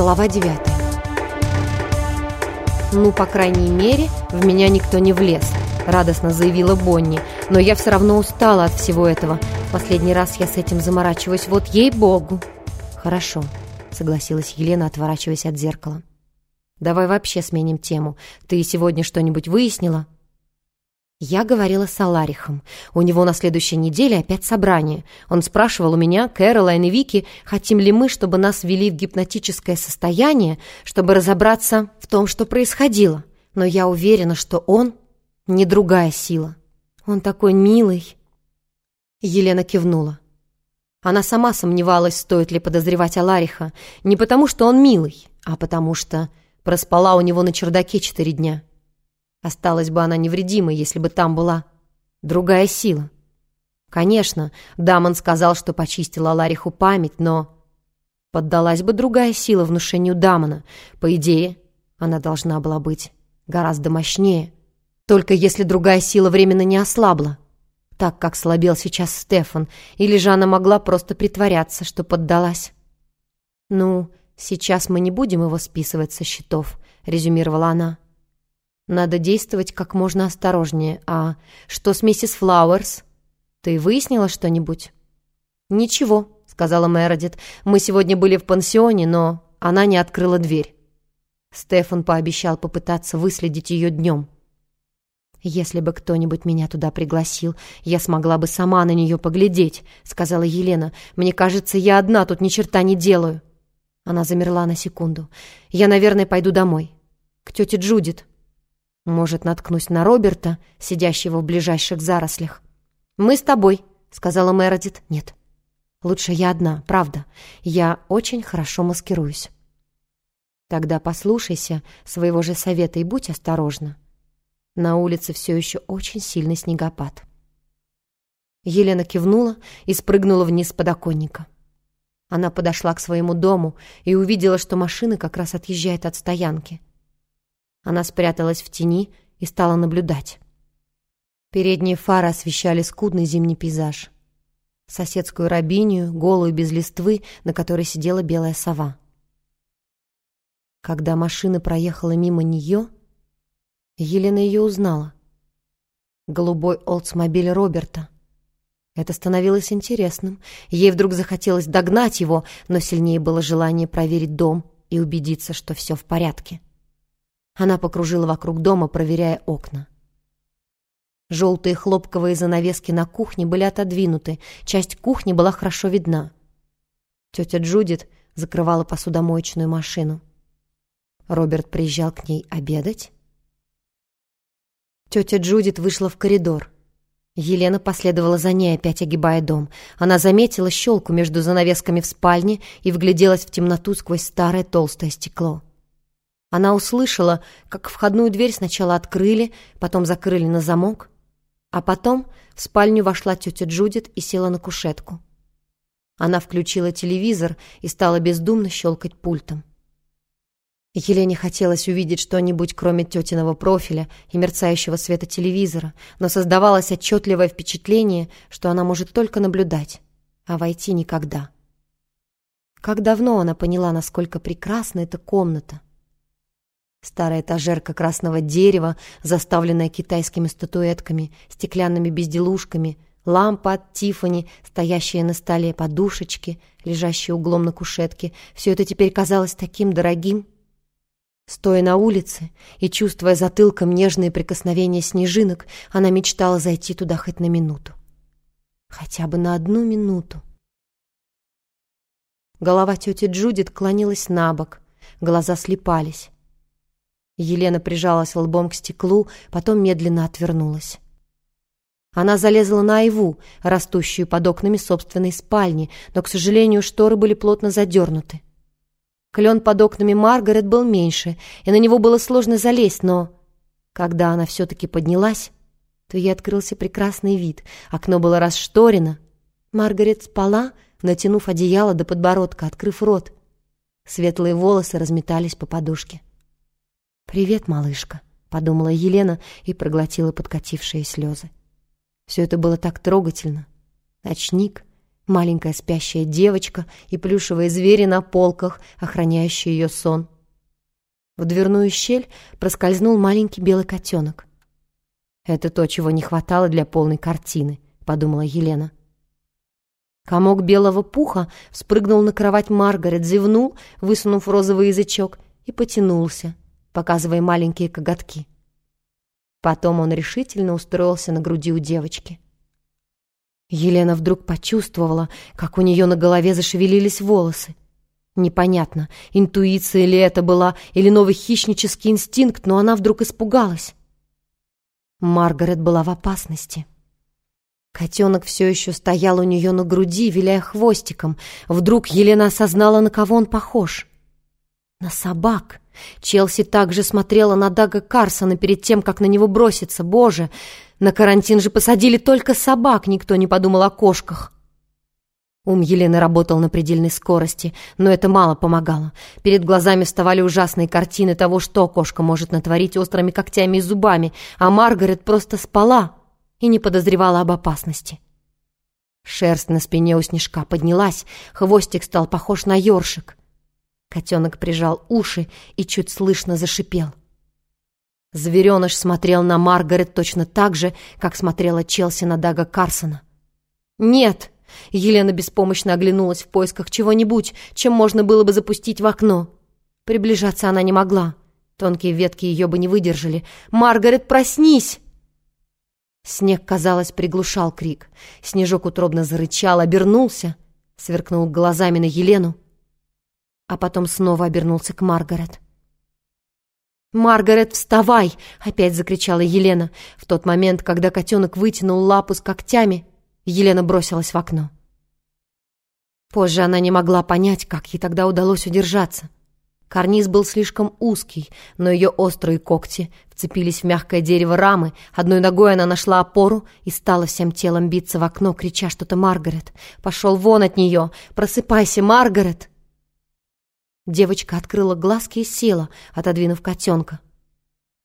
Глава 9 «Ну, по крайней мере, в меня никто не влез», — радостно заявила Бонни. «Но я все равно устала от всего этого. Последний раз я с этим заморачиваюсь, вот ей-богу». «Хорошо», — согласилась Елена, отворачиваясь от зеркала. «Давай вообще сменим тему. Ты сегодня что-нибудь выяснила?» Я говорила с Аларихом. У него на следующей неделе опять собрание. Он спрашивал у меня, Кэролайн и Вики, хотим ли мы, чтобы нас ввели в гипнотическое состояние, чтобы разобраться в том, что происходило. Но я уверена, что он не другая сила. Он такой милый. Елена кивнула. Она сама сомневалась, стоит ли подозревать Алариха, не потому, что он милый, а потому что проспала у него на чердаке четыре дня. Осталась бы она невредимой, если бы там была другая сила. Конечно, Дамон сказал, что почистила Лариху память, но... Поддалась бы другая сила внушению Дамона. По идее, она должна была быть гораздо мощнее. Только если другая сила временно не ослабла, так как слабел сейчас Стефан, или же она могла просто притворяться, что поддалась. «Ну, сейчас мы не будем его списывать со счетов», — резюмировала она. Надо действовать как можно осторожнее. А что с миссис Флауэрс? Ты выяснила что-нибудь? Ничего, сказала Мередит. Мы сегодня были в пансионе, но она не открыла дверь. Стефан пообещал попытаться выследить ее днем. «Если бы кто-нибудь меня туда пригласил, я смогла бы сама на нее поглядеть», — сказала Елена. «Мне кажется, я одна тут ни черта не делаю». Она замерла на секунду. «Я, наверное, пойду домой. К тете Джудит. Может, наткнусь на Роберта, сидящего в ближайших зарослях. «Мы с тобой», — сказала Мередит. «Нет, лучше я одна, правда. Я очень хорошо маскируюсь». «Тогда послушайся своего же совета и будь осторожна. На улице все еще очень сильный снегопад». Елена кивнула и спрыгнула вниз с подоконника. Она подошла к своему дому и увидела, что машина как раз отъезжает от стоянки — она спряталась в тени и стала наблюдать. Передние фары освещали скудный зимний пейзаж. Соседскую рабинию, голую без листвы, на которой сидела белая сова. Когда машина проехала мимо нее, Елена ее узнала. Голубой Олдсмобиль Роберта. Это становилось интересным. Ей вдруг захотелось догнать его, но сильнее было желание проверить дом и убедиться, что все в порядке. Она покружила вокруг дома, проверяя окна. Желтые хлопковые занавески на кухне были отодвинуты, часть кухни была хорошо видна. Тетя Джудит закрывала посудомоечную машину. Роберт приезжал к ней обедать. Тетя Джудит вышла в коридор. Елена последовала за ней, опять огибая дом. Она заметила щелку между занавесками в спальне и вгляделась в темноту сквозь старое толстое стекло. Она услышала, как входную дверь сначала открыли, потом закрыли на замок, а потом в спальню вошла тетя Джудит и села на кушетку. Она включила телевизор и стала бездумно щелкать пультом. Елене хотелось увидеть что-нибудь, кроме тетиного профиля и мерцающего света телевизора, но создавалось отчетливое впечатление, что она может только наблюдать, а войти никогда. Как давно она поняла, насколько прекрасна эта комната — Старая этажерка красного дерева, заставленная китайскими статуэтками, стеклянными безделушками, лампа от Тифани, стоящая на столе, подушечки, лежащие углом на кушетке. Все это теперь казалось таким дорогим. Стоя на улице и чувствуя затылком нежные прикосновения снежинок, она мечтала зайти туда хоть на минуту. Хотя бы на одну минуту. Голова тети Джудит клонилась на бок, глаза слепались. Елена прижалась лбом к стеклу, потом медленно отвернулась. Она залезла на айву, растущую под окнами собственной спальни, но, к сожалению, шторы были плотно задернуты. Клен под окнами Маргарет был меньше, и на него было сложно залезть, но... Когда она все-таки поднялась, то ей открылся прекрасный вид. Окно было расшторено. Маргарет спала, натянув одеяло до подбородка, открыв рот. Светлые волосы разметались по подушке. «Привет, малышка», — подумала Елена и проглотила подкатившие слезы. Все это было так трогательно. Ночник, Маленькая спящая девочка и плюшевые звери на полках, охраняющие ее сон. В дверную щель проскользнул маленький белый котенок. «Это то, чего не хватало для полной картины», — подумала Елена. Комок белого пуха спрыгнул на кровать Маргарет, зевнул, высунув розовый язычок, и потянулся, показывая маленькие коготки. Потом он решительно устроился на груди у девочки. Елена вдруг почувствовала, как у нее на голове зашевелились волосы. Непонятно, интуиция ли это была или новый хищнический инстинкт, но она вдруг испугалась. Маргарет была в опасности. Котенок все еще стоял у нее на груди, виляя хвостиком. Вдруг Елена осознала, на кого он похож. На собак. Челси также смотрела на Дага Карсона перед тем, как на него броситься. Боже, на карантин же посадили только собак, никто не подумал о кошках. Ум Елены работал на предельной скорости, но это мало помогало. Перед глазами вставали ужасные картины того, что кошка может натворить острыми когтями и зубами, а Маргарет просто спала и не подозревала об опасности. Шерсть на спине у снежка поднялась, хвостик стал похож на ёршик. Котенок прижал уши и чуть слышно зашипел. Звереныш смотрел на Маргарет точно так же, как смотрела Челси на Дага Карсона. «Нет!» — Елена беспомощно оглянулась в поисках чего-нибудь, чем можно было бы запустить в окно. Приближаться она не могла. Тонкие ветки ее бы не выдержали. «Маргарет, проснись!» Снег, казалось, приглушал крик. Снежок утробно зарычал, обернулся, сверкнул глазами на Елену а потом снова обернулся к Маргарет. «Маргарет, вставай!» — опять закричала Елена. В тот момент, когда котенок вытянул лапу с когтями, Елена бросилась в окно. Позже она не могла понять, как ей тогда удалось удержаться. Карниз был слишком узкий, но ее острые когти вцепились в мягкое дерево рамы. Одной ногой она нашла опору и стала всем телом биться в окно, крича что-то «Маргарет! Пошел вон от нее! Просыпайся, Маргарет!» Девочка открыла глазки и села, отодвинув котенка.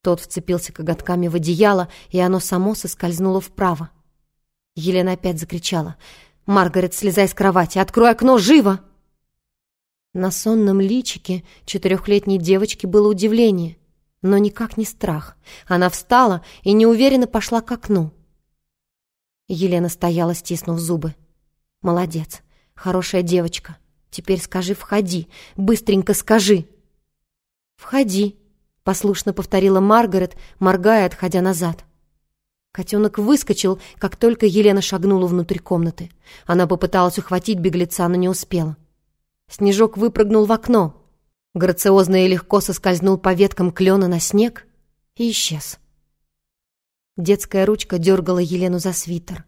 Тот вцепился коготками в одеяло, и оно само соскользнуло вправо. Елена опять закричала. «Маргарет, слезай с кровати! Открой окно! Живо!» На сонном личике четырехлетней девочки было удивление, но никак не страх. Она встала и неуверенно пошла к окну. Елена стояла, стиснув зубы. «Молодец, хорошая девочка». Теперь скажи «входи», быстренько скажи. «Входи», — послушно повторила Маргарет, моргая, отходя назад. Котенок выскочил, как только Елена шагнула внутрь комнаты. Она попыталась ухватить беглеца, но не успела. Снежок выпрыгнул в окно, грациозно и легко соскользнул по веткам клена на снег и исчез. Детская ручка дергала Елену за свитер.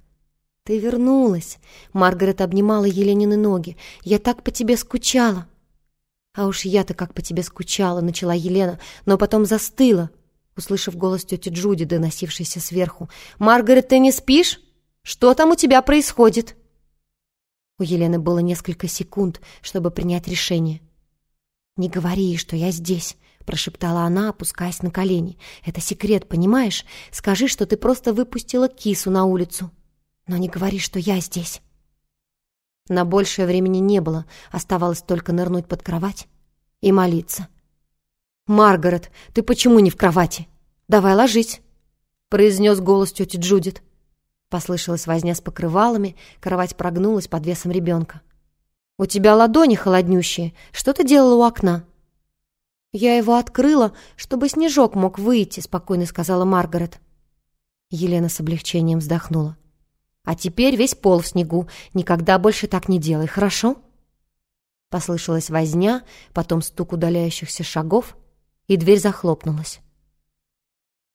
«Ты вернулась!» Маргарет обнимала Еленины ноги. «Я так по тебе скучала!» «А уж я-то как по тебе скучала!» Начала Елена, но потом застыла, услышав голос тети Джуди, доносившийся сверху. «Маргарет, ты не спишь? Что там у тебя происходит?» У Елены было несколько секунд, чтобы принять решение. «Не говори ей, что я здесь», — прошептала она, опускаясь на колени. «Это секрет, понимаешь? Скажи, что ты просто выпустила кису на улицу». Но не говори, что я здесь. На большее времени не было, оставалось только нырнуть под кровать и молиться. «Маргарет, ты почему не в кровати? Давай ложись», — произнес голос тети Джудит. Послышалась возня с покрывалами, кровать прогнулась под весом ребенка. «У тебя ладони холоднющие. Что ты делала у окна?» «Я его открыла, чтобы снежок мог выйти», — спокойно сказала Маргарет. Елена с облегчением вздохнула. А теперь весь пол в снегу. Никогда больше так не делай, хорошо?» Послышалась возня, потом стук удаляющихся шагов, и дверь захлопнулась.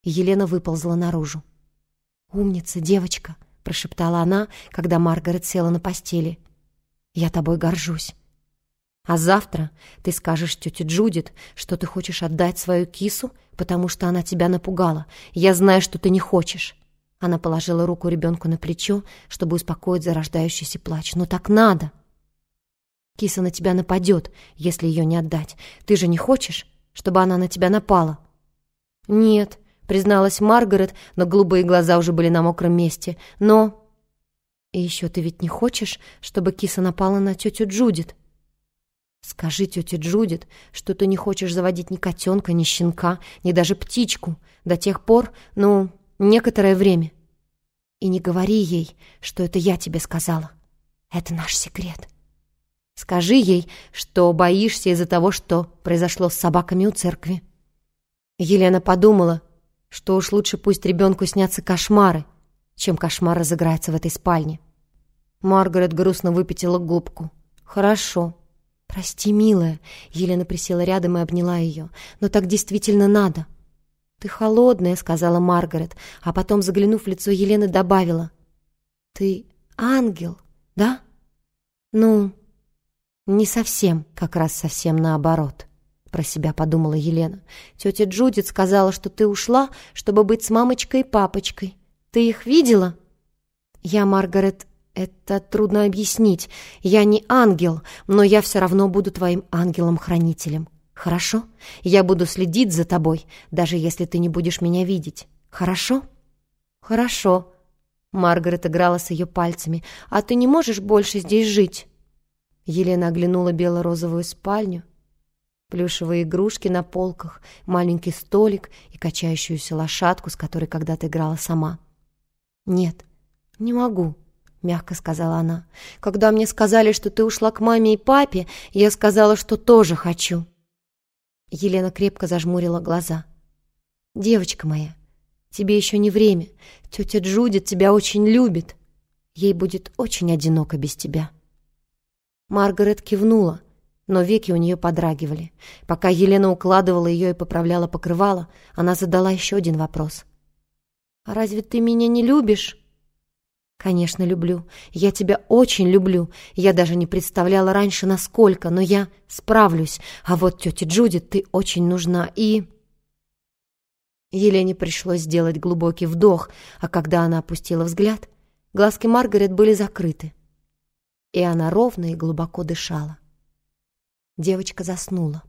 Елена выползла наружу. «Умница, девочка!» — прошептала она, когда Маргарет села на постели. «Я тобой горжусь. А завтра ты скажешь тете Джудит, что ты хочешь отдать свою кису, потому что она тебя напугала. Я знаю, что ты не хочешь. Она положила руку ребенку на плечо, чтобы успокоить зарождающийся плач. «Но так надо!» «Киса на тебя нападет, если ее не отдать. Ты же не хочешь, чтобы она на тебя напала?» «Нет», — призналась Маргарет, но голубые глаза уже были на мокром месте. «Но...» И еще ты ведь не хочешь, чтобы киса напала на тетю Джудит? Скажи тете Джудит, что ты не хочешь заводить ни котенка, ни щенка, ни даже птичку до тех пор, ну, некоторое время. И не говори ей, что это я тебе сказала. Это наш секрет. Скажи ей, что боишься из-за того, что произошло с собаками у церкви. Елена подумала, что уж лучше пусть ребенку снятся кошмары, чем кошмар разыграется в этой спальне. Маргарет грустно выпятила губку. «Хорошо. Прости, милая». Елена присела рядом и обняла ее. «Но так действительно надо». «Ты холодная», — сказала Маргарет, а потом, заглянув в лицо Елены, добавила. «Ты ангел, да?» «Ну, не совсем, как раз совсем наоборот», — про себя подумала Елена. «Тетя Джудит сказала, что ты ушла, чтобы быть с мамочкой и папочкой. Ты их видела?» «Я, Маргарет, это трудно объяснить. Я не ангел, но я все равно буду твоим ангелом-хранителем. Хорошо? Я буду следить за тобой, даже если ты не будешь меня видеть. Хорошо? Хорошо. Маргарет играла с ее пальцами. А ты не можешь больше здесь жить? Елена оглянула бело-розовую спальню. Плюшевые игрушки на полках, маленький столик и качающуюся лошадку, с которой когда-то играла сама. «Нет, не могу», — мягко сказала она. «Когда мне сказали, что ты ушла к маме и папе, я сказала, что тоже хочу». Елена крепко зажмурила глаза. «Девочка моя, тебе еще не время. Тетя Джудит тебя очень любит. Ей будет очень одиноко без тебя». Маргарет кивнула, но веки у нее подрагивали. Пока Елена укладывала ее и поправляла покрывало, она задала еще один вопрос. «А разве ты меня не любишь?» «Конечно, люблю. Я тебя очень люблю. Я даже не представляла раньше, насколько, но я справлюсь. А вот тете Джудит ты очень нужна и...» Елене пришлось сделать глубокий вдох, а когда она опустила взгляд, глазки Маргарет были закрыты, и она ровно и глубоко дышала. Девочка заснула.